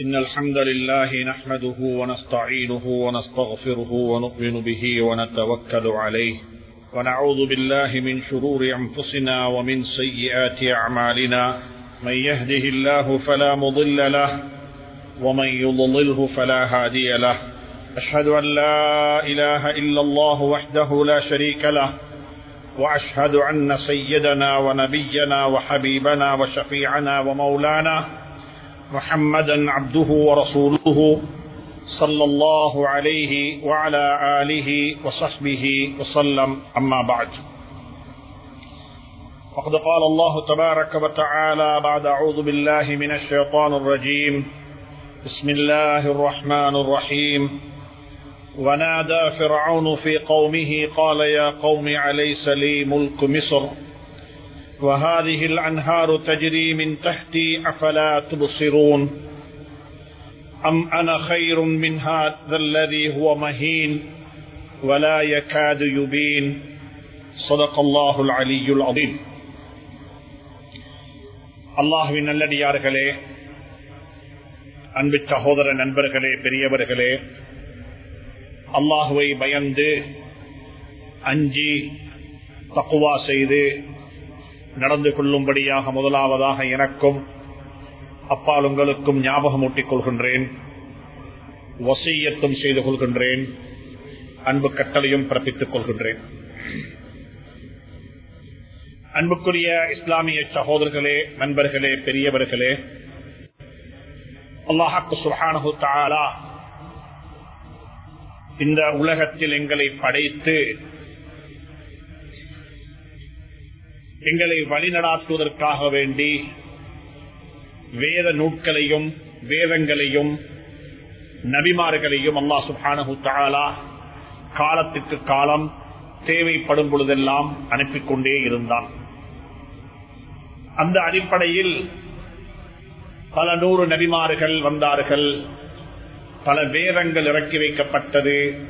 إن الحمد لله نحمده ونستعينه ونستغفره ونؤمن به ونتوكل عليه ونعوذ بالله من شرور أنفسنا ومن سيئات أعمالنا من يهده الله فلا مضل له ومن يضلله فلا هادي له أشهد أن لا إله إلا الله وحده لا شريك له وأشهد أن سيدنا ونبينا وحبيبنا وشفيعنا ومولانا محمدا عبده ورسوله صلى الله عليه وعلى آله وصحبه وسلم. أما بعد وقد قال الله تبارك وتعالى بعد أعوذ بالله من الشيطان الرجيم. بسم الله الرحمن الرحيم. ونادى فرعون في قومه قال يا قوم أليس لي ملك مصر؟ وهذه الأنهار تجري من تحتي أفلا تبصرون أم أنا خير من هذا الذي هو مهين ولا يكاد يبين صدق الله العلي العظيم அல்லாஹுவின் நல்லடியார்களே அன்பு சகோதர நண்பர்களே பெரியவர்களே அல்லாஹுவை பயந்து அஞ்சி தக்குவா செய்து நடந்து கொள்ளும்படியாக முதலாவதாக எனக்கும் அப்பால் உங்களுக்கும் ஞாபகம் ஊட்டிக் கொள்கின்றேன். வசையத்தும் செய்து கொள்கின்றேன். அன்பு கட்டளையும் பிறப்பித்துக் கொள்கின்றேன். அன்புக்குரிய இஸ்லாமிய சகோதரர்களே நண்பர்களே பெரியவர்களே அல்லாஹாக்கு சுஹானு தாலா இந்த உலகத்தில் எங்களை படைத்து எங்களை வழிநடாத்துவதற்காக வேண்டி வேத நூட்களையும் வேதங்களையும் நபிமார்களையும் அல்லா சுபானு தாலா காலத்துக்கு காலம் தேவைப்படும் பொழுதெல்லாம் அனுப்பிக் கொண்டே இருந்தான். அந்த அடிப்படையில் பல நூறு நபிமார்கள் வந்தார்கள். பல வேதங்கள் இறக்கி வைக்கப்பட்டது.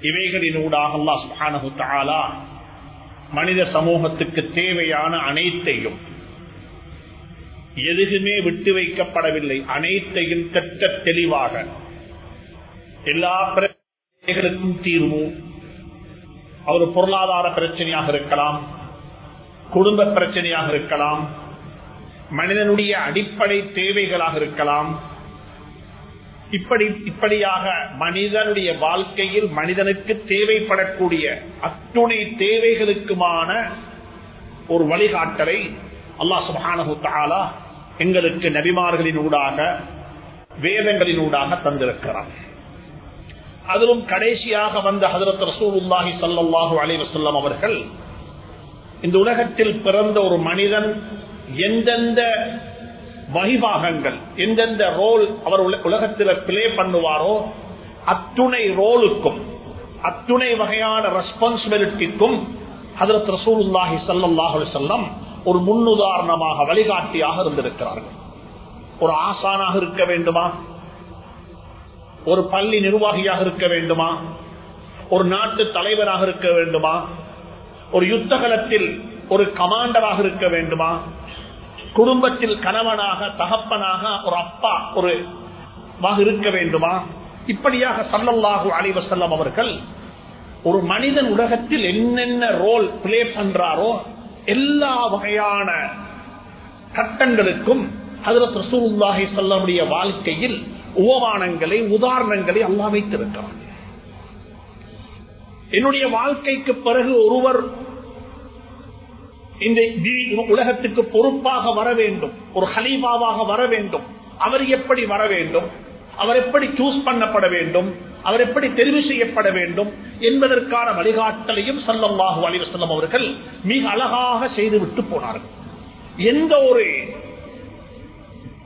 இவைகளினூடாக அல்லா சுபானு தாலா மனித சமூகத்துக்கு தேவையான அனைத்தையும் எதுவுமே விட்டு வைக்கப்படவில்லை. அனைத்தையும் தெட்ட தெளிவாக எல்லா பிரச்சனைகளுக்கும் தீர்வு. ஒரு பொருளாதார பிரச்சனையாக இருக்கலாம் குடும்ப பிரச்சனையாக இருக்கலாம் மனிதனுடைய அடிப்படை தேவைகளாக இருக்கலாம். இப்படி இப்படியாக மனிதனுடைய வாழ்க்கையில் மனிதனுக்கு தேவைப்படக்கூடிய அத்துணை தேவைகளுக்குமான ஒரு வழிகாட்டலை அல்லா சுபானு தாலா எங்களுக்கு நபிமார்களின் ஊடாக வேதங்களின் ஊடாக தந்திருக்கிறார் அதிலும் கடைசியாக வந்த ஹதரத் ரசூலுல்லாஹி சல்லாஹு அலைவசல்லம் அவர்கள் இந்த உலகத்தில் பிறந்த ஒரு மனிதன் எந்தெந்த வகிபாகங்கள். எந்தெந்த ரோல் அவர் உலகத்தில் பிளே பண்ணுவாரோ அத்துணை ரோலுக்கும் அத்துணை வகையான ரெஸ்பான்சிபிலிட்டிக்கும் அதற்கு ரசூலுல்லாஹி சல்லாஹு செல்லம் ஒரு முன்னுதாரணமாக வழிகாட்டியாக இருந்திருக்கிறார்கள். ஒரு ஆசானாக இருக்க வேண்டுமா? ஒரு பள்ளி நிர்வாகியாக இருக்க வேண்டுமா? ஒரு நாட்டு தலைவராக இருக்க வேண்டுமா? ஒரு யுத்தகலத்தில் ஒரு கமாண்டராக இருக்க வேண்டுமா? குடும்பத்தில் கணவனாக தகப்பனாக ஒரு அப்பா ஒரு இருக்க வேண்டுமா? இப்படியாக சல்லல்லாஹு அலைவசல்லம் அவர்கள் ஒரு மனிதன் உலகத்தில் என்னென்ன ரோல் பிளே பண்றாரோ எல்லா வகையான கட்டங்களுக்கும் ஹதரத் ரசூலுல்லாஹி சொல்லமுடைய வாழ்க்கையில் உபமானங்களை உதாரணங்களை அல்லா வைத்திருக்கிறார் என்னுடைய வாழ்க்கைக்கு பிறகு ஒருவர் இந்த உலகத்துக்கு பொறுப்பாக வர வேண்டும். ஒரு ஹலீபாவாக வர வேண்டும். அவர் எப்படி வர வேண்டும்? அவர் எப்படி சூஸ் பண்ணப்பட வேண்டும்? அவர் எப்படி தெரிவு செய்யப்பட வேண்டும்? என்பதற்கான வழிகாட்டலையும் சல்லல்லாஹு அலிவசல்லம் அவர்கள் மிக அழகாக செய்துவிட்டு போனார்கள். எந்த ஒரு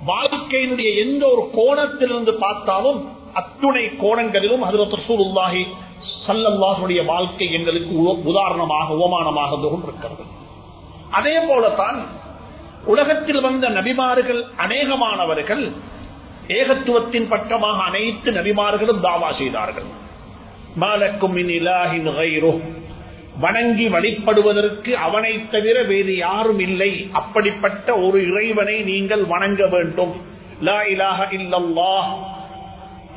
வாழ்க்கையினுடைய எந்த ஒரு கோணத்திலிருந்து பார்த்தாலும் அத்துணை கோணங்களிலும் ஹதரத் ரசூலுல்லாஹி சல்லல்லாஹுடைய வாழ்க்கை எங்களுக்கு உதாரணமாக உபமானமாக கொண்டிருக்கிறது அதே போலத்தான் உலகத்தில் வந்த நபிமார்கள் அநேகமானவர்கள் ஏகத்துவத்தின் பக்கமாக அனைத்து நபிமார்களும் தாவா செய்தார்கள். மாலக்கும் வணங்கி வழிபடுவதற்கு அவனை தவிர வேறு யாரும் இல்லை. அப்படிப்பட்ட ஒரு இறைவனை நீங்கள் வணங்க வேண்டும். லா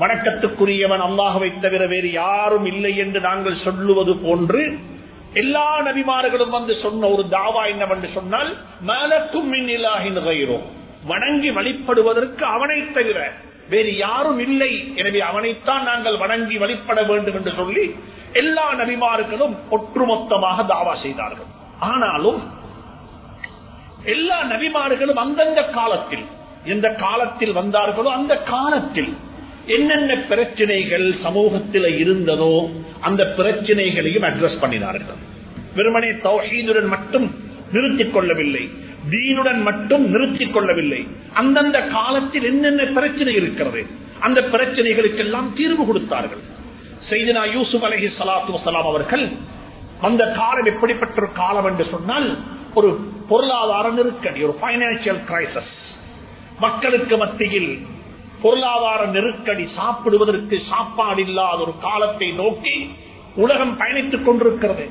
வணக்கத்துக்குரியவன் அல்லாஹவை தவிர வேறு யாரும் இல்லை என்று நாங்கள் சொல்லுவது போன்று எல்லா நபிமார்களும் வந்து சொன்ன ஒரு தாவா என்னவென்று சொன்னால் மலக்கும் மின் வணங்கி வழிபடுவதற்கு அவனை தவிர வேறு யாரும் இல்லை. எனவே அவனைத்தான் நாங்கள் வணங்கி வழிபட வேண்டும் என்று சொல்லி எல்லா நபிமார்களும் ஒற்றுமொத்தமாக தாவா செய்தார்கள். ஆனாலும் எல்லா நபிமார்களும் அந்தந்த காலத்தில் எந்த காலத்தில் வந்தார்களோ அந்த காலத்தில் என்னென்ன பிரச்சனைகள் சமூகத்தில் இருந்ததோ அந்த பிரச்சனைகளையும் அட்ரஸ் பண்ணினார்கள். வெறுமனே தௌஹீதுடன் மட்டும் நிறுத்திக் கொள்ளவில்லை. தீனுடன் மட்டும் நிறுத்திக் கொள்ளவில்லை. அந்தந்த காலத்தில் என்னென்ன பிரச்சனை இருக்கிறது அந்த பிரச்சனைகளுக்கெல்லாம் தீர்வு கொடுத்தார்கள். செய்தினா யூசுப் அலஹி சலாத்து வசலாம் அவர்கள் அந்த காலம் எப்படிப்பட்ட ஒரு காலம் என்று சொன்னால் ஒரு பொருளாதார நெருக்கடி ஒரு பைனான்சியல் கிரைசஸ் மக்களுக்கு மத்தியில் பொருளாதார நெருக்கடி சாப்பிடுவதற்கு சாப்பாடு இல்லாத ஒரு காலத்தை நோக்கி உலகம் பயணித்துக் கொண்டிருக்கிறது.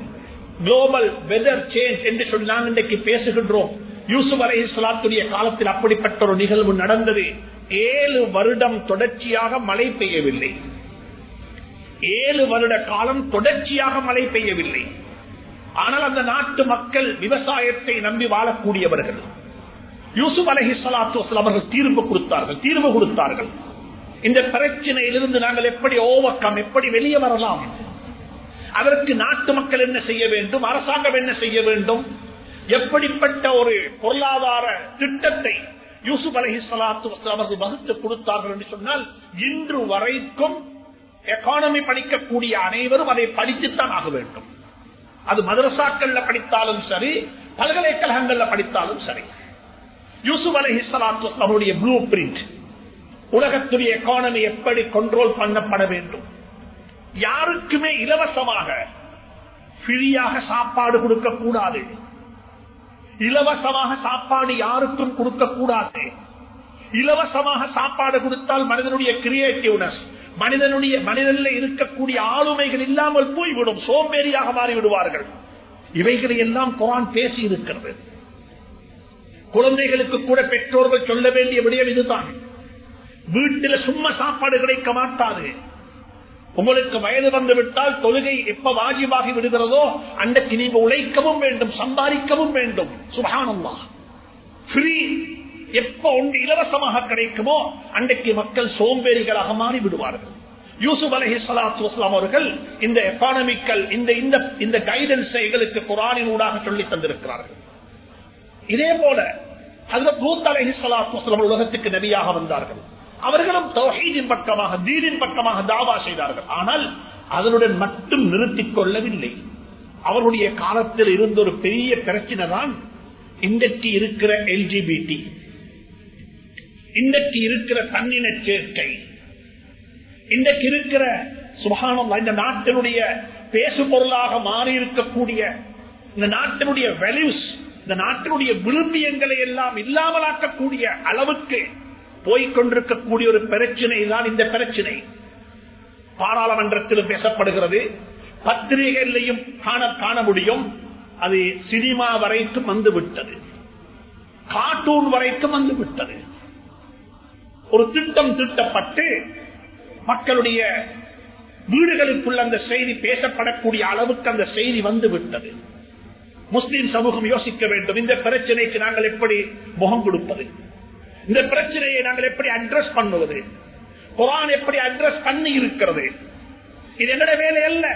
குளோபல் வெதர் சேஞ்ச் என்று சொல்லி நாம் இன்றைக்கு பேசுகின்றோம். யூசுப் அலை இஸ்லாத்துடைய காலத்தில் அப்படிப்பட்ட ஒரு நிகழ்வு நடந்தது. ஏழு வருடம் தொடர்ச்சியாக மழை பெய்யவில்லை. ஏழு வருட காலம் தொடர்ச்சியாக மழை பெய்யவில்லை. ஆனால் அந்த நாட்டு மக்கள் விவசாயத்தை நம்பி வாழக்கூடியவர்கள். யூசுப் அலஹி சலாத்து அவர்கள் தீர்வு கொடுத்தார்கள் தீர்வு கொடுத்தார்கள். இந்த பிரச்சனையிலிருந்து நாங்கள் எப்படி ஓவக்கம் எப்படி வெளியே வரலாம்? அதற்கு நாட்டு மக்கள் என்ன செய்ய வேண்டும் அரசாங்கம் என்ன செய்ய வேண்டும்? எப்படிப்பட்ட ஒரு பொருளாதார திட்டத்தை யூசுப் அலஹி சலாத்து அவர்கள் வகுத்து கொடுத்தார்கள் என்று சொன்னால் இன்று வரைக்கும் எக்கானமி படிக்கக்கூடிய அனைவரும் அதை படித்துத்தான் ஆக வேண்டும். அது மதரசாக்கள்ல படித்தாலும் சரி பல்கலைக்கழகங்கள்ல படித்தாலும் சரி. யூசுப் அலஹி சலாத்து அவருடைய ப்ளூ பிரிண்ட். உலகத்துடைய எக்கானமி எப்படி கண்ட்ரோல் பண்ணப்பட வேண்டும். யாருக்குமே இலவசமாக ஃப்ரீயாக சாப்பாடு கொடுக்க கூடாது இலவசமாக சாப்பாடு யாருக்கும் கொடுக்க கூடாது இலவசமாக சாப்பாடு கொடுத்தால் மனிதனுடைய கிரியேட்டிவ்னஸ் மனிதனுடைய மனிதனில் இருக்கக்கூடிய ஆளுமைகள் இல்லாமல் போய்விடும். சோம்பேறியாக மாறிவிடுவார்கள். இவைகளை எல்லாம் குரான் பேசி இருக்கிறது குழந்தைகளுக்கு கூட பெற்றோர்கள் சொல்ல வேண்டிய விடயம் இதுதான். வீட்டில் சும்மா சாப்பாடு கிடைக்க மாட்டாது. உங்களுக்கு வயது வந்து விட்டால் தொழுகை எப்ப வாஜிவாகி விடுகிறதோ அன்றைக்கு நீங்க உழைக்கவும் வேண்டும் சம்பாதிக்கவும் வேண்டும். சுபானம்மா ஃப்ரீ எப்ப ஒன்று இலவசமாக கிடைக்குமோ அன்றைக்கு மக்கள் சோம்பேறிகளாக மாறி விடுவார்கள். யூசுப் அலஹி சலாத்து வஸ்லாம் அவர்கள் இந்த எக்கானமிக்கல் இந்த இந்த இந்த எங்களுக்கு குரானின் ஊடாக சொல்லி தந்திருக்கிறார்கள். இதே போல அதுல பூத் அலஹி உலகத்துக்கு நபியாக வந்தார்கள். அவர்களும் தௌஹீதின் பக்கமாக தீனின் பக்கமாக தாவா செய்தார்கள். ஆனால் அதனுடன் மட்டும் நிறுத்திக் கொள்ளவில்லை. அவருடைய காலத்தில் இருந்த ஒரு பெரிய பிரச்சனை தான் இன்றைக்கு இருக்கிற எல்ஜிபிடி இன்றைக்கு இருக்கிற தன்னின சேர்க்கை. இன்றைக்கு இருக்கிற சுகானம் இந்த நாட்டினுடைய பேசு பொருளாக மாறி இருக்கக்கூடிய இந்த நாட்டினுடைய வேல்யூஸ் இந்த நாட்டினுடைய விழுமியங்களை எல்லாம் இல்லாமலாக்கக்கூடிய அளவுக்கு போய்கொண்டிருக்கக்கூடிய ஒரு பிரச்சனை தான் இந்த பிரச்சனை. பாராளுமன்றத்திலும் பேசப்படுகிறது. பத்திரிகைகளையும் காண காண முடியும். அது சினிமா வரைக்கும் வந்துவிட்டது. கார்ட்டூன் வரைக்கும் வந்து விட்டது ஒரு திட்டம் திட்டப்பட்டு மக்களுடைய வீடுகளுக்குள்ள அந்த செய்தி பேசப்படக்கூடிய அளவுக்கு அந்த செய்தி வந்து விட்டது முஸ்லீம் சமூகம் யோசிக்க வேண்டும். இந்த பிரச்சனைக்கு நாங்கள் எப்படி முகம் கொடுப்பது? இந்த பிரச்சனையை நாங்கள் எப்படி அட்ரஸ் பண்ணுவது? குரான் எப்படி அட்ரஸ் பண்ணி இருக்கிறது? இது என்னோட வேலை அல்ல.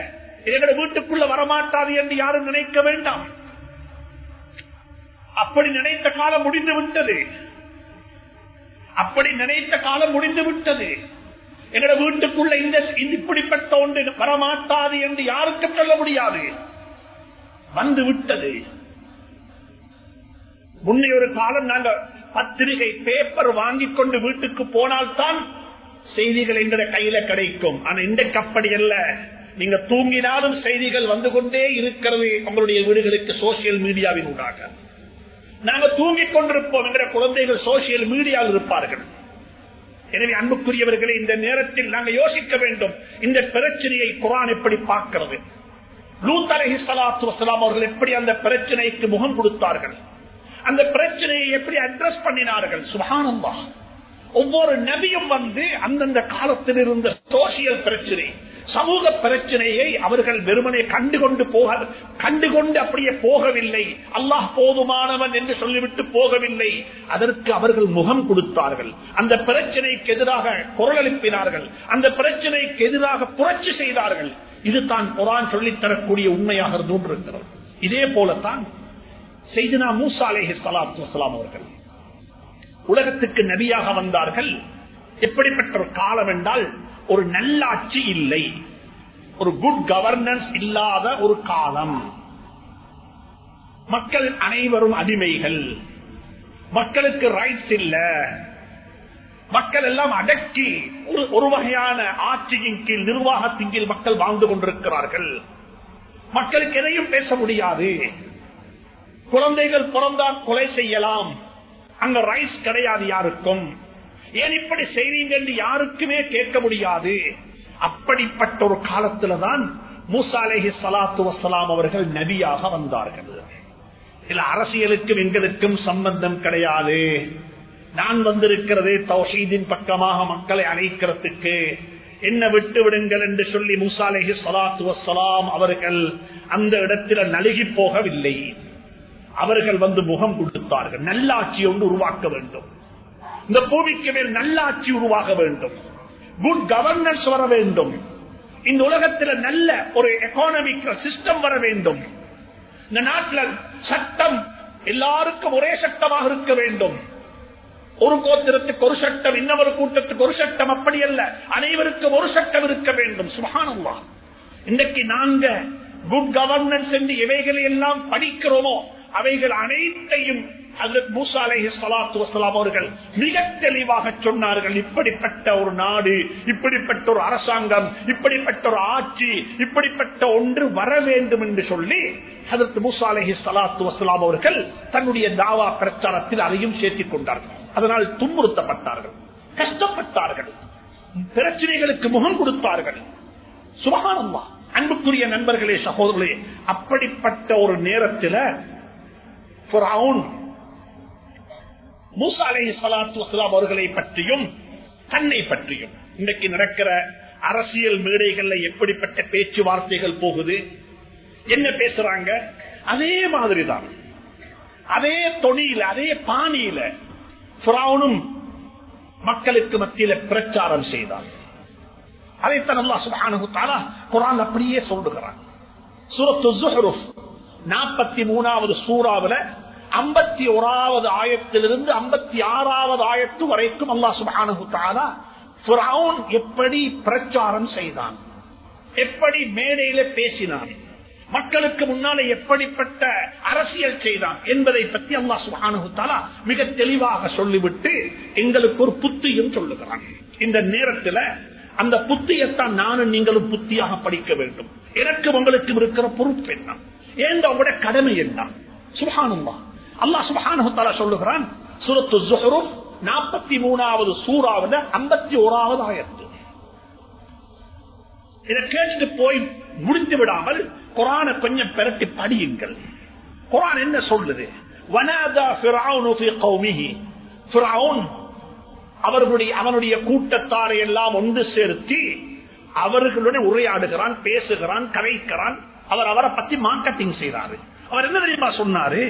இது என்னோட வீட்டுக்குள்ள வரமாட்டாது என்று யாரும் நினைக்க வேண்டாம். அப்படி நினைத்த காலம் முடிந்து விட்டது. அப்படி நினைத்த காலம் முடிந்து விட்டது. என்னோட வீட்டுக்குள்ள இந்த இப்படிப்பட்ட ஒன்று வரமாட்டாது என்று யாருக்கும் சொல்ல முடியாது. வந்து விட்டது முன்னே ஒரு காலம் நாங்கள் பத்திரிகை பேப்பர் வாங்கிக் கொண்டு வீட்டுக்கு போனால்தான் செய்திகள் எங்கட கையில கிடைக்கும். ஆனா இந்த கப்படி அல்ல. நீங்க தூங்கினாலும் செய்திகள் வந்து கொண்டே இருக்கிறது உங்களுடைய வீடுகளுக்கு சோசியல் மீடியாவின் ஊடாக. நாங்க தூங்கிக் கொண்டிருப்போம். என்கிற குழந்தைகள் சோசியல் மீடியாவில் இருப்பார்கள். எனவே அன்புக்குரியவர்களை இந்த நேரத்தில் நாங்கள் யோசிக்க வேண்டும். இந்த பிரச்சனையை குரான் எப்படி பார்க்கிறது? லூத் அலஹி சலாத்து வசலாம் அவர்கள் எப்படி அந்த பிரச்சனைக்கு முகம் கொடுத்தார்கள்? அந்த பிரச்சனையை எப்படி அட்ரஸ் பண்ணினார்கள்? சுபானந்தா ஒவ்வொரு நபியும் வந்து அந்தந்த காலத்தில் இருந்த சோசியல் பிரச்சனை சமூக பிரச்சனையை அவர்கள் வெறுமனை கண்டுகொண்டு போக கண்டுகொண்டு அப்படியே போகவில்லை. அல்லாஹ் போதுமானவன் என்று சொல்லிவிட்டு போகவில்லை. அதற்கு அவர்கள் முகம் கொடுத்தார்கள். அந்த பிரச்சனைக்கு எதிராக குரல் எழுப்பினார்கள் அந்த பிரச்சனைக்கு எதிராக புரட்சி செய்தார்கள். இது தான் குரான் சொல்லித்தரக்கூடிய உண்மையாக இருந்து இருக்கிறது இதே போலத்தான் செய்தினா மூசா அலேஹி சலாத்து அவர்கள் உலகத்துக்கு நபியாக வந்தார்கள். எப்படிப்பட்ட ஒரு காலம் என்றால் ஒரு நல்லாட்சி இல்லை. ஒரு குட் கவர்னன்ஸ் இல்லாத ஒரு காலம். மக்கள் அனைவரும் அடிமைகள். மக்களுக்கு ரைட்ஸ் இல்லை. மக்கள் எல்லாம் அடக்கி ஒரு ஒரு வகையான ஆட்சியின் கீழ் நிர்வாகத்தின் கீழ் மக்கள் வாழ்ந்து கொண்டிருக்கிறார்கள். மக்களுக்கு எதையும் பேச முடியாது. குழந்தைகள் பிறந்தால் கொலை செய்யலாம். அங்க ரைட்ஸ் கிடையாது யாருக்கும். ஏன் இப்படி செய்வீங்க என்று யாருக்குமே கேட்க முடியாது. அப்படிப்பட்ட ஒரு காலத்துலதான் மூசா அலேஹி சலாத்து வசலாம் அவர்கள் நபியாக வந்தார்கள். இதுல அரசியலுக்கும் எங்களுக்கும் சம்பந்தம் கிடையாது. நான் வந்திருக்கிறது தௌஹீதின் பக்கமாக மக்களை அழைக்கிறதுக்கு. என்ன விட்டு விடுங்கள் என்று சொல்லி மூசா சலாத்து வசலாம் அவர்கள் அந்த இடத்தில் நழுகி போகவில்லை. அவர்கள் வந்து முகம் கொடுத்தார்கள். நல்லாட்சி ஒன்று உருவாக்க வேண்டும். இந்த பூமிக்கு மேல் நல்லாட்சி உருவாக வேண்டும். குட் கவர்னன்ஸ் வர வேண்டும். இந்த உலகத்தில் நல்ல ஒரு எக்கானமிக் சிஸ்டம் வர வேண்டும். இந்த நாட்டில் சட்டம் எல்லாருக்கும் ஒரே சட்டமாக இருக்க வேண்டும். ஒரு கோத்திரத்துக்கு ஒரு சட்டம் இன்னொரு கூட்டத்துக்கு ஒரு சட்டம் அப்படி அல்ல. அனைவருக்கும் ஒரு சட்டம் இருக்க வேண்டும். சுகானம்மா இன்றைக்கு நாங்க குட் கவர்னன்ஸ் என்று இவைகளை எல்லாம் படிக்கிறோமோ அவைகள் அனைத்தையும் அவர்கள் மிக தெளிவாக சொன்னார்கள். இப்படிப்பட்ட ஒரு நாடு இப்படிப்பட்ட ஒரு அரசாங்கம் இப்படிப்பட்ட ஒரு ஆட்சி இப்படிப்பட்ட ஒன்று வர வேண்டும் என்று சொல்லி அதற்கு மூசா அலஹி சலாத்து வசலாம் அவர்கள் தன்னுடைய தாவா பிரச்சாரத்தில் அதையும் சேர்த்திக் கொண்டார்கள். அதனால் துன்புறுத்தப்பட்டார்கள். கஷ்டப்பட்டார்கள். பிரச்சனைகளுக்கு முகம் கொடுத்தார்கள். சுபகானம்மா அன்புக்குரிய நண்பர்களே சகோதரர்களே அப்படிப்பட்ட ஒரு நேரத்தில் அவர்களை பற்றியும் தன்னை பற்றியும் இன்றைக்கு நடக்கிற அரசியல் மேடைகள்ல எப்படிப்பட்ட பேச்சுவார்த்தைகள் போகுது என்ன பேசுறாங்க? அதே மாதிரிதான். அதே தொனியில அதே பாணியில மக்களுக்கு மத்தியில பிரச்சாரம் செய்தார் அதைத்தான் அல்லா சுபானு குரான் அப்படியே சொல்லுகிறான். சூரத்து ஜுஹருஃப் நாற்பத்தி மூணாவது சூறாவில ஐம்பத்தி ஓராவது ஆயத்திலிருந்து ஐம்பத்தி ஆறாவது ஆயத்து வரைக்கும் அல்லா சுபானு எப்படி பிரச்சாரம் செய்தான். எப்படி மேடையில பேசினான். மக்களுக்கு முன்னாலே எப்படிப்பட்ட அரசியல் செய்தான் என்பதை பற்றி அல்லா சுபானு மிக தெளிவாக சொல்லிவிட்டு எங்களுக்கு ஒரு புத்தியும் சொல்லுகிறான். இந்த நேரத்தில் அந்த புத்தியத்தான் நானும் நீங்களும் புத்தியாக படிக்க வேண்டும். எனக்கு உங்களுக்கு இருக்கிற பொறுப்பு என்ன? ஏன் உங்களோட கடமை என்ன? சுகானுமா அல்லா சுபானு சொல்லுகிறான் சுரத்து நாற்பத்தி மூணாவது சூறாவது ஐம்பத்தி ஓராவது ஆயத்து. இதை கேட்டுட்டு போய் முடித்து விடாமல் குரான கொஞ்சம் பெரட்டி படியுங்கள். குரான் என்ன சொல்லுது? அவர்களுடைய அவனுடைய கூட்டத்தாரை எல்லாம் ஒன்று சேர்த்தி அவர்களுடன் உரையாடுகிறான் பேசுகிறான் கலைக்கிறான் அவர் அவரை பத்தி மார்க்கெட்டிங் செய்யறாரு அவர் என்ன தெரியுமா சொன்னாரு?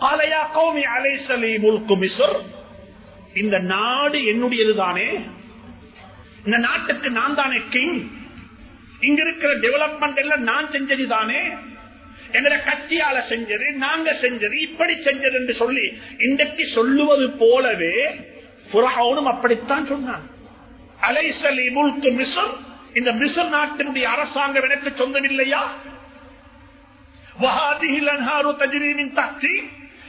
ஆலையா கௌமி அலைசலி முல்கு மிசர் இந்த நாடு என்னுடையதுதானே? இந்த நாட்டுக்கு நான் தானே கிங் இங்க இருக்கிற டெவலப்மெண்ட் எல்லாம் நான் செஞ்சது தானே. எங்களை கட்சியால செஞ்சது நாங்க செஞ்சது இப்படி செஞ்சது என்று சொல்லி இன்றைக்கு சொல்லுவது போலவே புறாவனும் அப்படித்தான் சொன்னான். அலைசல் முல்கு மிசர் இந்த மிசர் நாட்டினுடைய அரசாங்கம் எனக்கு சொந்தமில்லையா?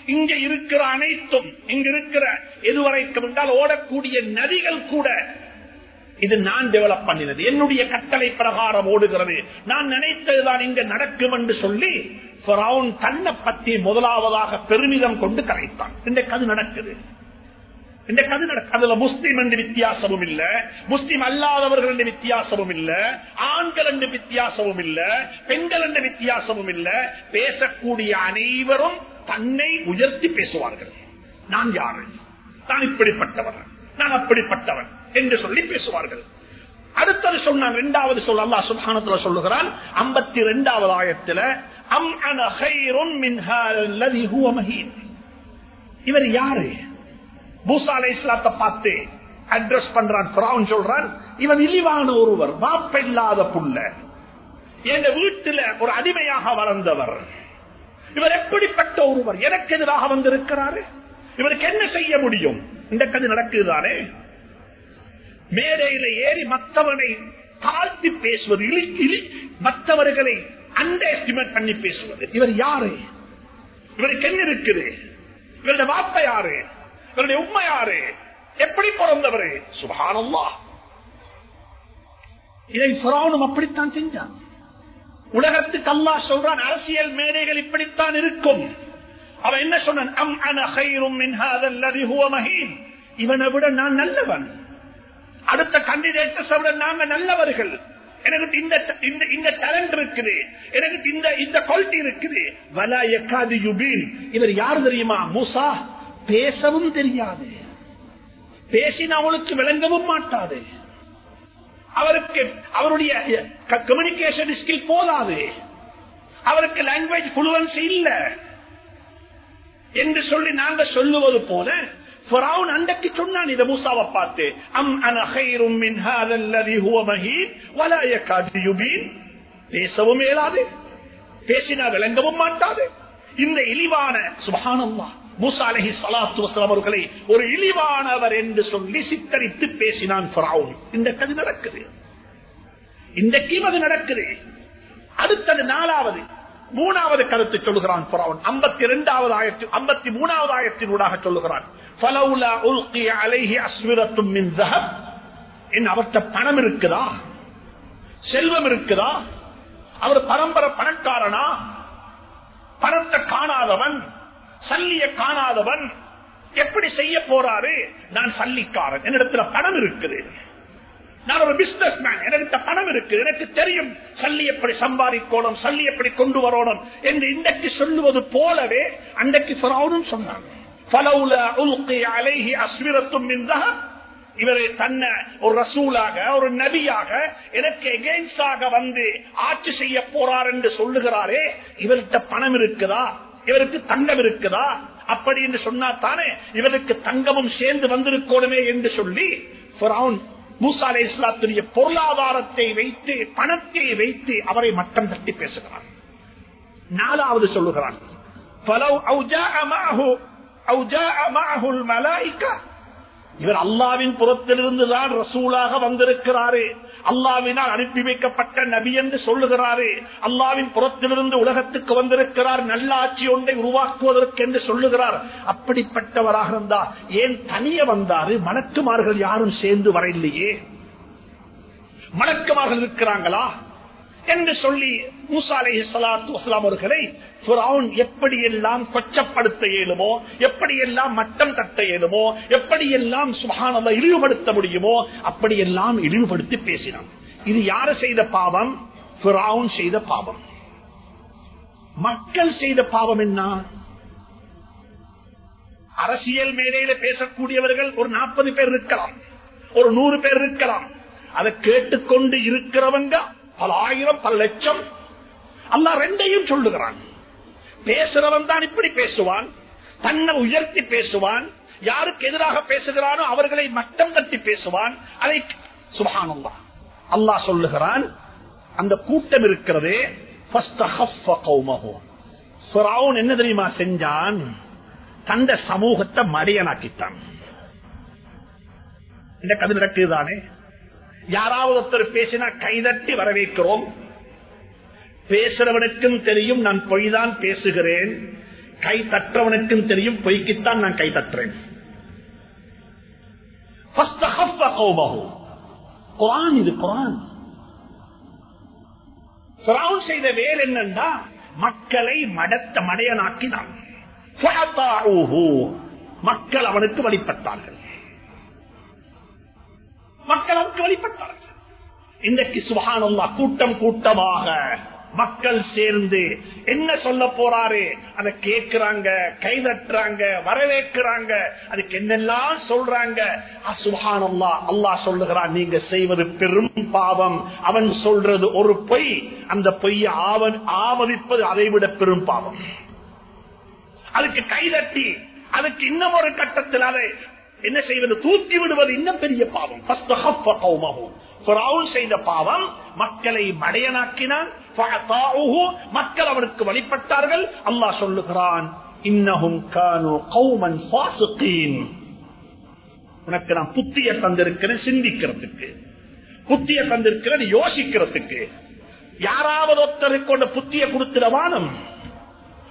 இங்க இருக்கிற அனைத்தும் இங்க இருக்கிற எதுவரைக்கும் என்றால் ஓடக்கூடிய நதிகள் கூட இது நான் டெவலப் பண்ணினது. என்னுடைய கட்டளை பிரகாரம் ஓடுகிறது. நான் நினைத்ததுதான் இங்க நடக்கும் என்று சொல்லி தன்னை பத்தி முதலாவதாக பெருமிதம் கொண்டு கரைத்தான். இன்றைக்கு அது நடக்குது. இன்றைக்கு அது நடக்கு. அதுல முஸ்லிம் என்று வித்தியாசமும் இல்ல. முஸ்லிம் அல்லாதவர்கள் என்று வித்தியாசமும் இல்ல. ஆண்கள் என்று வித்தியாசமும் இல்ல. பெண்கள் என்று வித்தியாசமும் இல்ல. பேசக்கூடிய அனைவரும் தன்னை உயர்த்தி பேசுவார்கள். நான் யாரு? நான் இப்படிப்பட்டவன். நான் அப்படிப்பட்டவன். என்று சொல்லி பேசுவார்கள். அடுத்தது சொன்னான் இரண்டாவது சொல் அல்லா சுபானத்துல சொல்லுகிறான் ஐம்பத்தி இரண்டாவது ஆயத்துல அம் அன இவர் யாரு? பூசா அலை இஸ்லாத்தை பார்த்து அட்ரஸ் பண்றான் பிரான் சொல்றான் இவன் இழிவான ஒருவர் வாப்ப இல்லாத புள்ள. என் வீட்டுல ஒரு அடிமையாக வளர்ந்தவர். இவர் எப்படிப்பட்ட ஒருவர்? எனக்கு எதிராக வந்திருக்கிறாரு. இவருக்கு என்ன செய்ய முடியும்? இந்த கதை நடக்குதுதானே மேடையில ஏறி மற்றவனை தாழ்த்தி பேசுவது இழி மற்றவர்களை அண்டர் எஸ்டிமேட் பண்ணி பேசுவது. இவர் யாரு? இவருக்கு என்ன இருக்குது. இவருடைய வாப்ப யாரு? இவருடைய உண்மை யாரு? எப்படி பிறந்தவர்? சுபானம்மா இதை புறாவனும் அப்படித்தான் செஞ்சான். உலகத்துக்கு அல்லா சொல்றான் அரசியல் மேடைகள் இப்படித்தான் இருக்கும். அவன் என்ன சொன்னான்? அம் இவனை விட நான் நல்லவன். அடுத்த கண்டிடேட் சொல்ற நாங்க நல்லவர்கள். எனக்கு இந்த இந்த டேலண்ட் இருக்குது. எனக்கு இந்த இந்த குவாலிட்டி இருக்குது. வலா எக்காது யுபீன் இவர் யார் தெரியுமா? மூசா. பேசவும் தெரியாது. பேசின அவளுக்கு விளங்கவும் மாட்டாது. அவருக்கு அவருடைய கம்யூனிகேஷன் ஸ்கில் போதாது. அவருக்கு லாங்குவேஜ் புளுவன்சி இல்ல. என்று சொல்லி நாங்க சொல்லுவது போல அன்றைக்கு சொன்னான் இதை மூசாவை பார்த்து அம் அன ஹைரும் மின் ஹாதல்லதி ஹுவ மஹீன் வலா யகாது பேசவும் இயலாது பேசினா விளங்கவும் மாட்டாது இந்த இழிவான சுபஹானல்லாஹ் மூசா அலஹி சலாத்து வஸ்லாம் அவர்களை ஒரு இழிவானவர் என்று சொல்லி சித்தரித்து பேசினான் ஃபரவுன் இந்த கதை நடக்குது இன்றைக்கும் அது நடக்குது அடுத்தது நாலாவது மூணாவது கருத்து சொல்லுகிறான் புறாவன் ஐம்பத்தி இரண்டாவது ஆயிரத்தி ஐம்பத்தி மூணாவது ஆயிரத்தினூடாக சொல்லுகிறான் அவர்கிட்ட பணம் இருக்குதா? செல்வம் இருக்குதா? அவர் பரம்பரை பணக்காரனா? பணத்தை காணாதவன். சல்லிய காணாதவன். எப்படி செய்ய போறாரு? நான் சல்லிக்காரன். என்னிடத்துல பணம் இருக்குது. நான் ஒரு பிசினஸ் மேன் எனக்கு பணம் இருக்கு எனக்கு தெரியும் சல்லி எப்படி சம்பாதிக்கணும் சல்லி எப்படி கொண்டு வரணும் என்று இன்றைக்கு சொல்லுவது போலவே அன்றைக்கு சொன்னாங்க. சொன்னாங்க இவரை தன்னை ஒரு ரசூலாக ஒரு நபியாக எனக்கு எகெயின்ஸ்டாக வந்து ஆட்சி செய்ய போறார் என்று சொல்லுகிறாரே இவர்கிட்ட பணம் இருக்குதா? இவருக்கு தங்கம் இருக்குதா? அப்படி என்று சொன்னா தானே இவருக்கு தங்கமும் சேர்ந்து வந்திருக்கணுமே என்று சொல்லி மூசா அலை இஸ்லாத்துடைய பொருளாதாரத்தை வைத்து பணத்தை வைத்து அவரை மட்டம் தட்டி பேசுகிறான் நாலாவது சொல்லுகிறான் இவர் அல்லாவின் புறத்திலிருந்து தான் ரசூலாக வந்திருக்கிறாரே. அல்லாவினால் அனுப்பி வைக்கப்பட்ட நபி என்று சொல்லுகிறாரே. அல்லாவின் புறத்திலிருந்து உலகத்துக்கு வந்திருக்கிறார் நல்லாட்சி ஒன்றை உருவாக்குவதற்கு என்று சொல்லுகிறார். அப்படிப்பட்டவராக இருந்தா ஏன் தனிய வந்தாரு? மலக்குமார்கள் யாரும் சேர்ந்து வர இல்லையே மலக்குமார்கள் இருக்கிறாங்களா? என்று சொல்லி மூசா அலை சலாத்து வசலாம் அவர்களை எப்படியெல்லாம் கொச்சப்படுத்த இயலுமோ எப்படியெல்லாம் மட்டம் தட்ட இயலுமோ எப்படியெல்லாம் சுகானத இழிவுபடுத்த முடியுமோ அப்படியெல்லாம் இழிவுபடுத்தி பேசினான். இது யாரு செய்த பாவம்? செய்த பாவம். மக்கள் செய்த பாவம் என்ன? அரசியல் மேடையில பேசக்கூடியவர்கள் ஒரு நாற்பது பேர் இருக்கலாம். ஒரு நூறு பேர் இருக்கலாம். அதை கேட்டுக்கொண்டு இருக்கிறவங்க பல ஆயிரம் பல லட்சம். அல்லா ரெண்டையும் சொல்லுகிறான். பேசுறவன் தான் இப்படி பேசுவான். தன்னை உயர்த்தி பேசுவான். யாருக்கு எதிராக பேசுகிறானோ அவர்களை மட்டம் தட்டி பேசுவான். அதை சுபானல்லா அல்லாஹ் சொல்லுகிறான் அந்த கூட்டம் இருக்கிறதே என்ன தெரியுமா செஞ்சான்? தந்த சமூகத்தை மடியனாக்கித்தான் இந்த கதை நடக்குதுதானே? யாராவது ஒருத்தர் பேசினா கைதட்டி வரவேற்கிறோம். பேசுறவனுக்கும் தெரியும் நான் பொய்தான் பேசுகிறேன். கை தற்றவனுக்கும் தெரியும் பொய்க்குத்தான் நான் கை தட்டுறேன். குரான் இது குரான். செய்த வேல் என்னன்னா மக்களை மடத்த மடையனாக்கினான். மக்கள் அவனுக்கு வழிபட்டார்கள். மக்கள் வழிபட்டார்கள் இன்றைக்கு சுகானல்லா கூட்டம் கூட்டமாக மக்கள் சேர்ந்து என்ன சொல்ல போறாரு? அதை கேட்கிறாங்க கைதட்டுறாங்க வரவேற்கிறாங்க. அதுக்கு என்னெல்லாம் சொல்றாங்க? சுபானல்லா அல்லாஹ் சொல்லுகிறான் நீங்க செய்வது பெரும் பாவம். அவன் சொல்றது ஒரு பொய். அந்த பொய்ய ஆவன் ஆவதிப்பது அதை விட பெரும் பாவம். அதுக்கு கைதட்டி அதுக்கு இன்னும் ஒரு கட்டத்தில் அதை என்ன செய்வது? தூக்கி விடுவது இன்னும் பெரிய பாவம். செய்த பாவம் மக்களை மடையனாக்கினான். மக்கள் அவனுக்கு வழிபட்டார்கள். அல்லாஹ் சொல்லுகிறான் இன்னகும் கௌமன் உனக்கு நான் புத்திய தந்திருக்கிறேன் சிந்திக்கிறதுக்கு. புத்திய தந்திருக்கிறேன் யோசிக்கிறதுக்கு. யாராவது ஒருத்தருக்கு கொண்ட புத்திய கொடுத்துட வானம்.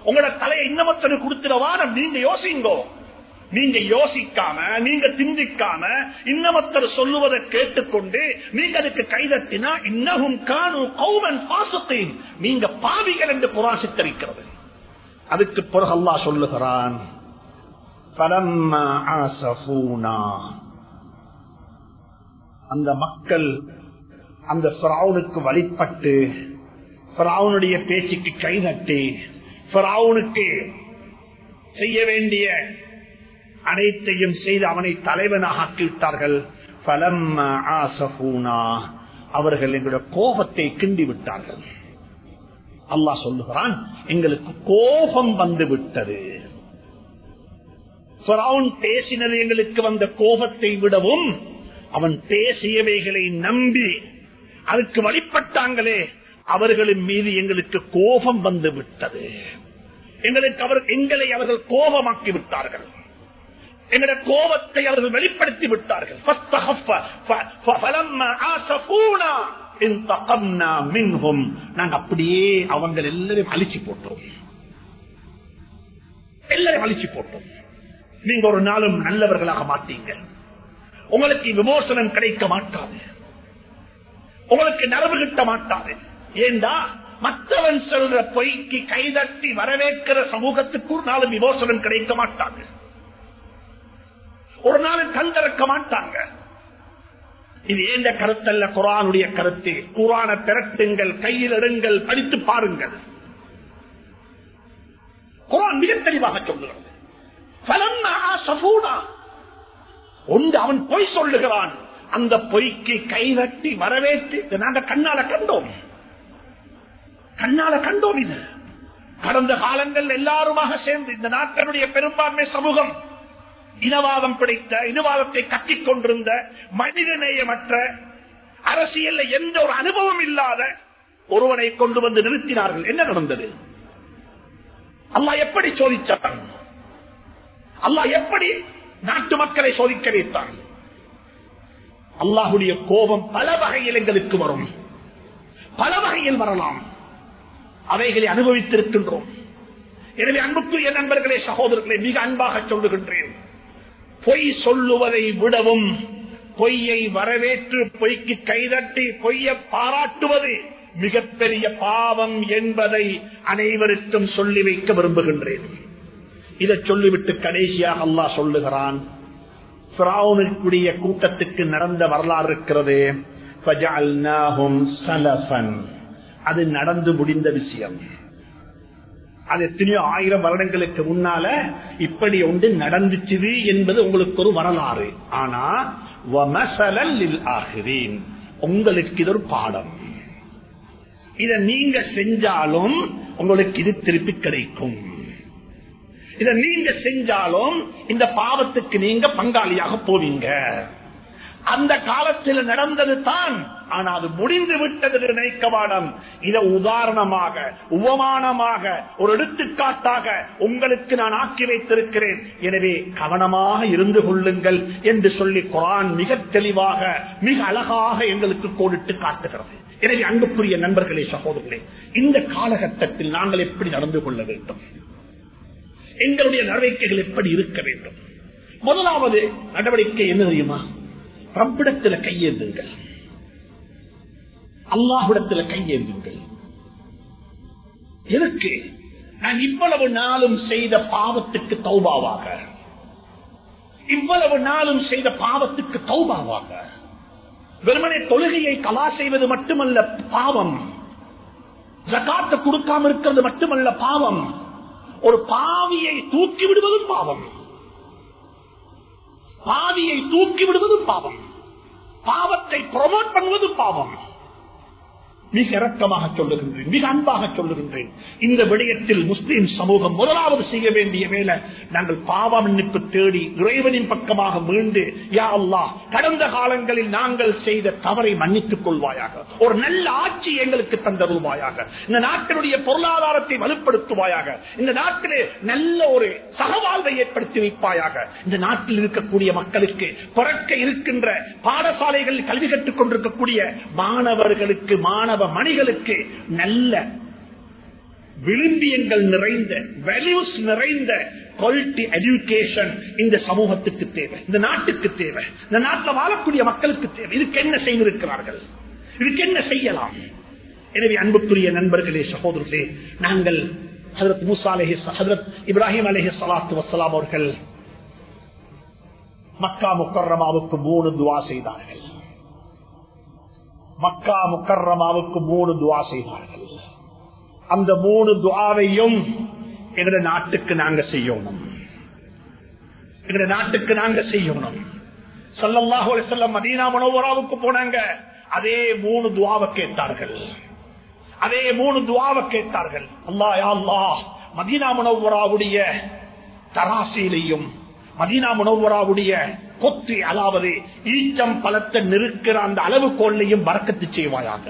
உங்களோட தலையை இன்னமொத்தருக்கு கொடுத்துட வானம். நீங்க யோசிங்கோ. நீங்க யோசிக்காம நீங்க சிந்திக்காம இன்னமத்தர் சொல்லுவதை கேட்டுக்கொண்டு நீங்க அதுக்கு கைதட்டினா இன்னகும் காணு கௌமன் பாசத்தையும் நீங்க பாவிகள் என்று புறா சித்தரிக்கிறது. அதுக்கு பிறகு அல்லா சொல்லுகிறான் அந்த மக்கள் அந்த பிராவுனுக்கு வழிபட்டு பிராவுனுடைய பேச்சுக்கு கைதட்டி பிராவுனுக்கு செய்ய வேண்டிய அனைத்தையும் செய்து அவனை தலைவனாக ஆக்கிவிட்டார்கள். பலம் ஆசூனா அவர்கள் எங்களுடைய கோபத்தை கிண்டி விட்டார்கள். அல்லாஹ் சொல்லுகிறான் எங்களுக்கு கோபம் வந்து விட்டது. பேசினது எங்களுக்கு வந்த கோபத்தை விடவும் அவன் பேசியவைகளை நம்பி அதுக்கு வழிபட்டாங்களே அவர்களின் மீது எங்களுக்கு கோபம் வந்து விட்டது. எங்களுக்கு அவர் எங்களை அவர்கள் கோபமாக்கி விட்டார்கள். எங்களுடைய கோபத்தை அவர்கள் வெளிப்படுத்தி விட்டார்கள். நாங்க அப்படியே அவங்க எல்லாரும் அழிச்சு போட்டோம். எல்லாரும் அழிச்சு போட்டோம். நீங்க ஒரு நாளும் நல்லவர்களாக மாட்டீங்க உங்களுக்கு விமோசனம் கிடைக்க மாட்டாது. உங்களுக்கு நரவு கிட்ட மாட்டாது. ஏண்டா? மற்றவன் சொல்ற பொய்க்கு கைதட்டி வரவேற்கிற சமூகத்துக்கு ஒரு நாளும் விமோசனம் கிடைக்க மாட்டாங்க ஒரு நாள் கண்டிருக்க மாட்டாங்க. இது ஏந்த கருத்தல்ல? குரானுடைய கருத்து. குரான திரட்டுங்கள் கையில் எடுங்கள் படித்து பாருங்கள். குரான் மிக தெளிவாக சொல்லுகிறது. ஒன்று அவன் பொய் சொல்லுகிறான். அந்த பொய்க்கு கைவட்டி வரவேற்று நாங்க கண்ணால கண்டோம். கண்ணால கண்டோம் இது. கடந்த காலங்கள் எல்லாருமாக சேர்ந்து இந்த நாட்டினுடைய பெரும்பான்மை சமூகம் இனவாதம் பிடித்த இனவாதத்தை கட்டிக் கொண்டிருந்த மனிதநேயமற்ற அரசியல் எந்த ஒரு அனுபவம் இல்லாத ஒருவனை கொண்டு வந்து நிறுத்தினார்கள். என்ன நடந்தது? அல்லாஹ் எப்படி சோதிச்சான்? அல்லாஹ் எப்படி நாட்டு மக்களை சோதிக்க வைத்தான்? அல்லாஹுடைய கோபம் பல வகையில் எங்களுக்கு வரும். பல வகையில் வரலாம். அவைகளை அனுபவித்திருக்கின்றோம். எனவே அன்புக்குரிய நண்பர்களே சகோதரர்களை மிக அன்பாக சொல்லுகின்றேன். பொய் சொல்லுவதை விடவும் பொய்யை வரவேற்று பொய்க்கு கைதட்டி பொய்யை பாராட்டுவது மிகப்பெரிய பாவம் என்பதை அனைவருக்கும் சொல்லி வைக்க விரும்புகின்றேன். இதை சொல்லிவிட்டு கடைசியாக அல்லா சொல்லுகிறான் கூட்டத்துக்கு நடந்த வரலாறு இருக்கிறது அது நடந்து முடிந்த விஷயம். அது எத்தனையோ ஆயிரம் வருடங்களுக்கு முன்னால இப்படி ஒன்று நடந்துச்சு என்பது உங்களுக்கு ஒரு வரலாறு. ஆனா உங்களுக்கு இது ஒரு பாடம். இத நீங்க செஞ்சாலும் உங்களுக்கு இது திருப்பி கிடைக்கும். இத நீங்க செஞ்சாலும் இந்த பாவத்துக்கு நீங்க பங்காளியாக போவீங்க. அந்த காலத்தில் நடந்தது தான். ஆனா அது முடிந்து விட்டது நினைக்க பாடம் இத உதாரணமாக உபமானமாக ஒரு எடுத்துக்காட்டாக உங்களுக்கு நான் ஆக்கி வைத்திருக்கிறேன். எனவே கவனமாக இருந்து கொள்ளுங்கள் என்று சொல்லி குரான் மிக தெளிவாக மிக அழகாக எங்களுக்கு கோடிட்டு காட்டுகிறது. எனவே அன்புக்குரிய நண்பர்களே சகோதரர்களே இந்த காலகட்டத்தில் நாங்கள் எப்படி நடந்து கொள்ள வேண்டும்? எங்களுடைய நடவடிக்கைகள் எப்படி இருக்க வேண்டும்? முதலாவது நடவடிக்கை என்ன தெரியுமா? ரப்பிடத்தில் கையேந்துங்கள். அல்லாஹுடத்தில் கையேந்துங்கள். எதற்கு? நான் இவ்வளவு நாளும் செய்த பாவத்துக்கு தௌபாவாக. இவ்வளவு நாளும் செய்த பாவத்துக்கு தௌபாவாக. வெறுமனை தொழுகையை கலா செய்வது மட்டுமல்ல பாவம். ஜகாத்தை கொடுக்காம இருக்கிறது மட்டுமல்ல பாவம். ஒரு பாவியை தூக்கி விடுவதும் பாவம். பாவியை தூக்கி விடுவது பாவம். பாவத்தை ப்ரொமோட் பண்ணுவது பாவம். மிக இறக்கமாக சொல்லுகின்றேன் மிக அன்பாக சொல்லுகின்றேன். இந்த விடயத்தில் முஸ்லிம் சமூகம் முதலாவது செய்ய வேண்டிய வேலை நாங்கள் பாவ மன்னிப்பு தேடி இறைவனின் பக்கமாக மீண்டு யா அல்லா கடந்த காலங்களில் நாங்கள் செய்த தவறை மன்னித்துக் கொள்வாயாக. ஒரு நல்ல ஆட்சி எங்களுக்கு தந்தருவாயாக இந்த நாட்டினுடைய பொருளாதாரத்தை வலுப்படுத்துவாயாக. இந்த நாட்டிலே நல்ல ஒரு சகவாழ்வை ஏற்படுத்தி வைப்பாயாக. இந்த நாட்டில் இருக்கக்கூடிய மக்களுக்கு பிறக்க இருக்கின்ற பாடசாலைகளில் கல்வி கற்றுக் கொண்டிருக்கக்கூடிய மாணவர்களுக்கு மாணவ மணிகளுக்கு நல்ல விளிம்பியங்கள் நிறைந்த வேல்யூஸ் நிறைந்த குவாலிட்டி எஜுகேஷன் இந்த சமூகத்துக்கு தேவை இந்த நாட்டுக்கு தேவை இந்த நாட்டில் வாழக்கூடிய மக்களுக்கு தேவை. இதுக்கு என்ன செய்திருக்கிறார்கள்? இதுக்கு என்ன செய்யலாம்? எனவே அன்புக்குரிய நண்பர்களே சகோதரர்களே நாங்கள் ஹசரத் மூசா அலஹி ஹசரத் இப்ராஹிம் அலஹி சலாத்து வசலாம் அவர்கள் மக்கா முக்கரமாவுக்கு மூணு துவா செய்தார்கள். மக்கா முக்கர்ரமாவுக்கு மூணு துவா செய்தார்கள் அந்த மூணு துவாவையும் எங்க நாட்டுக்கு நாங்க செய்யணும். எங்க நாட்டுக்கு நாங்க செய்யணும். சல்லல்லாஹு அலைஹி மதீனா மனோவராவுக்கு போனாங்க. அதே மூணு துவாவை கேட்டார்கள். அதே மூணு துவாவை கேட்டார்கள். அல்லா யா மதீனா மனோவராவுடைய தராசிலையும் மதீனா மனோவராவுடைய கொத்து அதாவது ஈச்சம் பழத்தை நெருக்கிற அந்த அளவு கோல்லையும் பறக்கத்து செய்வாயாக.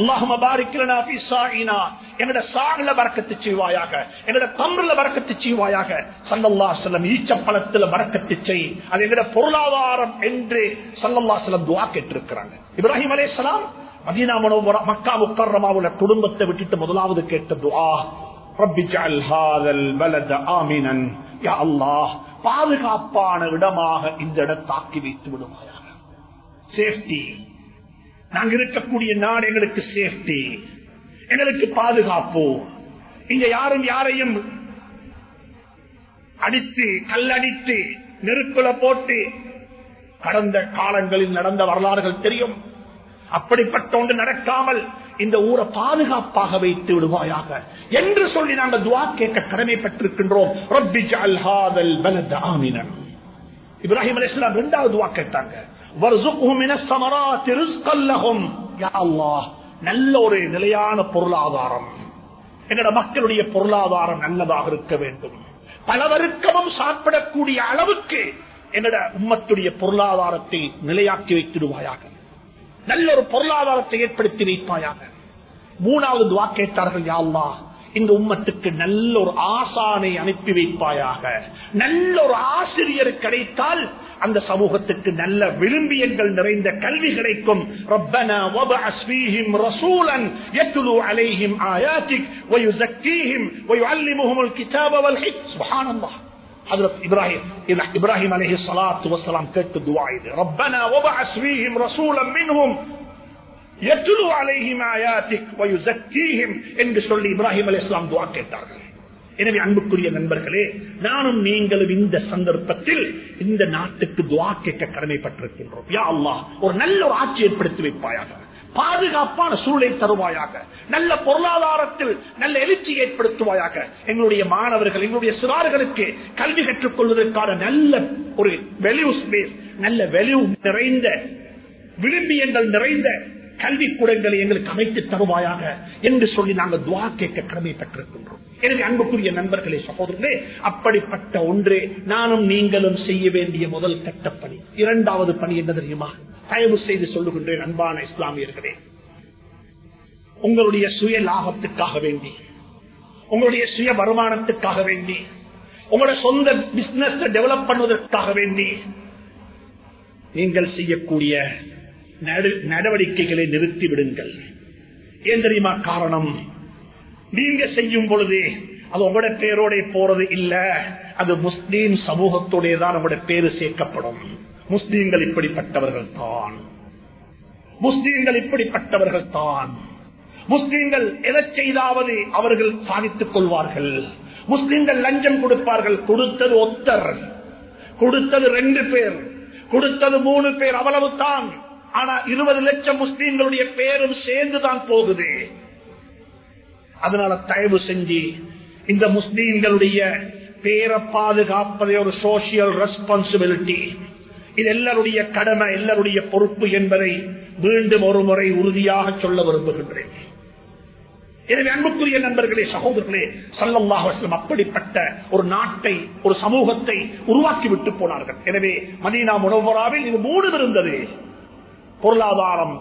அல்லாஹும பாரிக்கிறனா பிசாயினா எங்கட சாகுல பறக்கத்து செய்வாயாக. எங்கட தம்புல பறக்கத்து செய்வாயாக. சல்லல்லா செல்லம் ஈச்சப்பழத்துல பறக்கத்து செய். அது எங்கட பொருளாதாரம் என்று சல்லல்லா செல்லம் துவா கேட்டிருக்கிறாங்க. இப்ராஹிம் அலேசலாம் மதீனா மனோபரா மக்கா முக்கரமாவுல குடும்பத்தை விட்டுட்டு முதலாவது கேட்ட துவா ரப்பி ஜஅல் ஹாதல் பலத ஆமினன் யா அல்லாஹ் பாதுகாப்பான இடமாக இந்த இடத்தாக்கி வைத்து விடுவாயாக சேஃப்டி நாங்க இருக்கக்கூடிய நாடு எங்களுக்கு சேஃப்டி எங்களுக்கு பாதுகாப்பு. இங்க யாரும் யாரையும் அடித்து கல்லடித்து நெருக்குல போட்டு கடந்த காலங்களில் நடந்த வரலாறுகள் தெரியும். அப்படிப்பட்ட ஒன்று நடக்காமல் இந்த ஊரை பாதுகாப்பாக வைத்து விடுவாயாக. என்று சொல்லி நாங்கள் துவா கேட்க கடமைப்பட்டிருக்கின்றோம். இப்ராஹிம் அலி இஸ்லாம் இப்ராஹிம் இரண்டாவது துவா கேட்டாங்க. யா நல்ல ஒரு நிலையான பொருளாதாரம். எங்களோட மக்களுடைய பொருளாதாரம் நல்லதாக இருக்க வேண்டும். பலவருக்கமும் சாப்பிடக்கூடிய அளவுக்கு எங்கட உம்மத்துடைய பொருளாதாரத்தை நிலையாக்கி வைத்திடுவாயாக. நல்ல ஒரு பொருளாதாரத்தை ஏற்படுத்தி வைப்பாயாக. மூணாவது துவா கேட்டார்கள் யாழ்லா இந்த உம்மத்துக்கு நல்ல ஒரு ஆசானை அனுப்பி வைப்பாயாக. நல்ல ஒரு ஆசிரியர் கிடைத்தால் அந்த சமூகத்துக்கு நல்ல விரும்பியங்கள் நிறைந்த கல்வி கிடைக்கும். ரப்பனா வபஅஸ் ஃபீஹிம் ரசூலன் யத்லு அலைஹிம் ஆயாத்திக் வயுஅல்லிமுஹுமுல் கிதாப வல் சுப்ஹானல்லாஹ். இப்ராஹிம் இப்ராஹிம் அலஹி சலாத்து வசலாம் கேட்டு துவா இது ரப்பனா ஒபாஸ் ஃபீஹிம் ரசூலம் மின்ஹும் என்று சொல்லி இப்ராஹிம் அலைஹிஸ்ஸலாம் துவா கேட்டார்கள். எனவே அன்புக்குரிய நண்பர்களே நானும் நீங்களும் இந்த சந்தர்ப்பத்தில் இந்த நாட்டுக்கு துவா கேட்க கடமைப்பட்டிருக்கின்றோம். யா அல்லா ஒரு நல்ல ஒரு ஆட்சி ஏற்படுத்தி வைப்பாயாக. பாதுகாப்பான சூழலை தருவாயாக நல்ல பொருளாதாரத்தில் நல்ல எழுச்சி ஏற்படுத்துவாயாக. எங்களுடைய மாணவர்கள் எங்களுடைய சிறார்களுக்கு கல்வி கற்றுக் கொள்வதற்கான நல்ல ஒரு வெலியூ ஸ்பேஸ் நல்ல வெலியூ நிறைந்த விளிம்பியங்கள் நிறைந்த கல்விக்கூடங்களை எங்களுக்கு அமைத்து தருவாயாக என்று சொல்லி நாங்கள் துவா கேட்க கடமைப்பட்டிருக்கின்றோம். எனவே அன்புக்குரிய நண்பர்களே சகோதரர்களே அப்படிப்பட்ட ஒன்று நானும் நீங்களும் செய்ய வேண்டிய முதல் கட்ட பணி. இரண்டாவது பணி என்ன தெரியுமா? தயவு செய்து சொல்லுகின்றேன் அன்பான இஸ்லாமியர்களே. உங்களுடைய சுய லாபத்துக்காக வேண்டி உங்களுடைய சுய வருமானத்துக்காக வேண்டி உங்களுடைய சொந்த பிசினஸ் டெவலப் பண்ணுவதற்காக வேண்டி நீங்கள் செய்யக்கூடிய நடவடிக்கைகளை நிறுத்திவிடுங்கள். ஏன் தெரியுமா காரணம்? நீங்க செய்யும் பொழுது அது உங்களோட பேரோட போறது இல்ல. அது முஸ்லீம் சமூகத்தோடைய தான் உங்களோட பேரு சேர்க்கப்படும். முஸ்லீம்கள் இப்படிப்பட்டவர்கள் தான். முஸ்லீம்கள் இப்படிப்பட்டவர்கள் தான். முஸ்லீம்கள் எதை செய்தாவது அவர்கள் சாதித்துக் கொள்வார்கள். முஸ்லீம்கள் லஞ்சம் கொடுப்பார்கள். கொடுத்தது ஒத்தர். கொடுத்தது ரெண்டு பேர். கொடுத்தது மூணு பேர். அவ்வளவு தான் ஆனா இருபது லட்சம் முஸ்லீம்களுடைய பேரும் சேர்ந்துதான் போகுது. அதனால தயவு செஞ்சு இந்த முஸ்லீம்களுடைய பேரை பாதுகாப்பதே ஒரு சோசியல் ரெஸ்பான்சிபிலிட்டி இது எல்லாருடைய கடமை எல்லாருடைய பொறுப்பு என்பதை மீண்டும் ஒரு முறை உறுதியாக சொல்ல விரும்புகின்றேன். எனவே அன்புக்குரிய நண்பர்களே சகோதரர்களே சல்லல்லாஹம் அப்படிப்பட்ட ஒரு நாட்டை ஒரு சமூகத்தை உருவாக்கி விட்டு போனார்கள். எனவே மதீனா முனவராவில் இது மூணு இருந்தது பொருளாதாரம்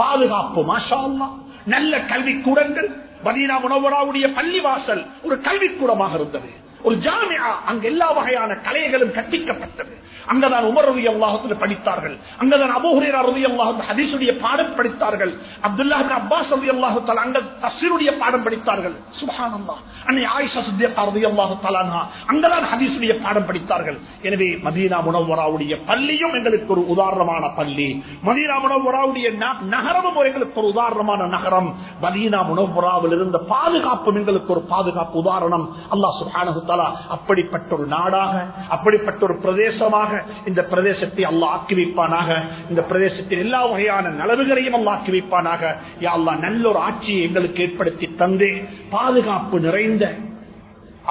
பாதுகாப்பு மாஷா அல்லாஹ், நல்ல கல்விக்கூடங்கள். மதீனா உணவராவுடைய பள்ளிவாசல் ஒரு கல்விக்கூடமாக இருந்தது. ஒரு ஜாமியா அங்கு எல்லா வகையான கலைகளும் கற்பிக்கப்பட்டது. அங்கதான் உமர் ரவி அல்லாஹத்தில் படித்தார்கள். அங்கதான் அபோஹரேரா ரவி அல்லாஹு ஹதீசுடைய பாடம் படித்தார்கள். அப்துல்லா அப்பாஸ் ரவி அல்லாஹு அங்க தசீருடைய பாடம் படித்தார்கள். சுபானந்தா அன்னை ஆயிஷா சித்தியக்கா ரவி அல்லாஹு தலானா அங்கதான் ஹதீசுடைய பாடம் படித்தார்கள். எனவே மதீனா முனவராவுடைய பள்ளியும் எங்களுக்கு ஒரு உதாரணமான பள்ளி. மதீனா முனவராவுடைய நகரமும் எங்களுக்கு ஒரு உதாரணமான நகரம். மதீனா முனவராவில் இருந்த பாதுகாப்பும் எங்களுக்கு ஒரு பாதுகாப்பு உதாரணம். அல்லாஹ் சுப்ஹானஹு தலா. அப்படிப்பட்ட ஒரு நாடாக அப்படிப்பட்ட ஒரு பிரதேசமாக இந்த பிரதேசத்தை அல்லாஹ் ஆக்கி வைப்பானாக இந்த பிரதேசத்தில் எல்லா வகையான நலவுகளையும் அல்லா ஆக்கி வைப்பானாக யா அல்லா நல்ல ஒரு ஆட்சியை எங்களுக்கு ஏற்படுத்தி தந்து. பாதுகாப்பு நிறைந்த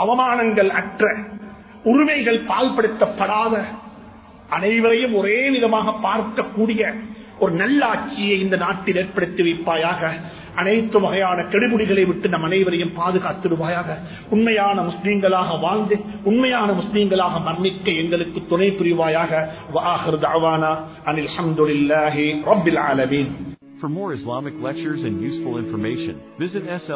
அவமானங்கள் அற்ற உரிமைகள் பால்படுத்தப்படாத அனைவரையும் ஒரே விதமாக பார்க்கக்கூடிய ஒரு நல்ல ஆட்சியை இந்த நாட்டில் ஏற்படுத்தி வைப்பாயாக. அனைத்து வகையான கெடுபிடிகளை விட்டு நம் அனைவரையும் பாதுகாத்திடுவாயாக. உண்மையான முஸ்லீம்களாக வாழ்ந்து உண்மையான முஸ்லீம்களாக மரணிக்க எங்களுக்கு துணை புரிவாயாக. அனில் அஹமதுல்லாஹி ரப்பில் ஆலமீன். For more Islamic lectures and useful information, visit SL